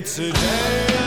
today.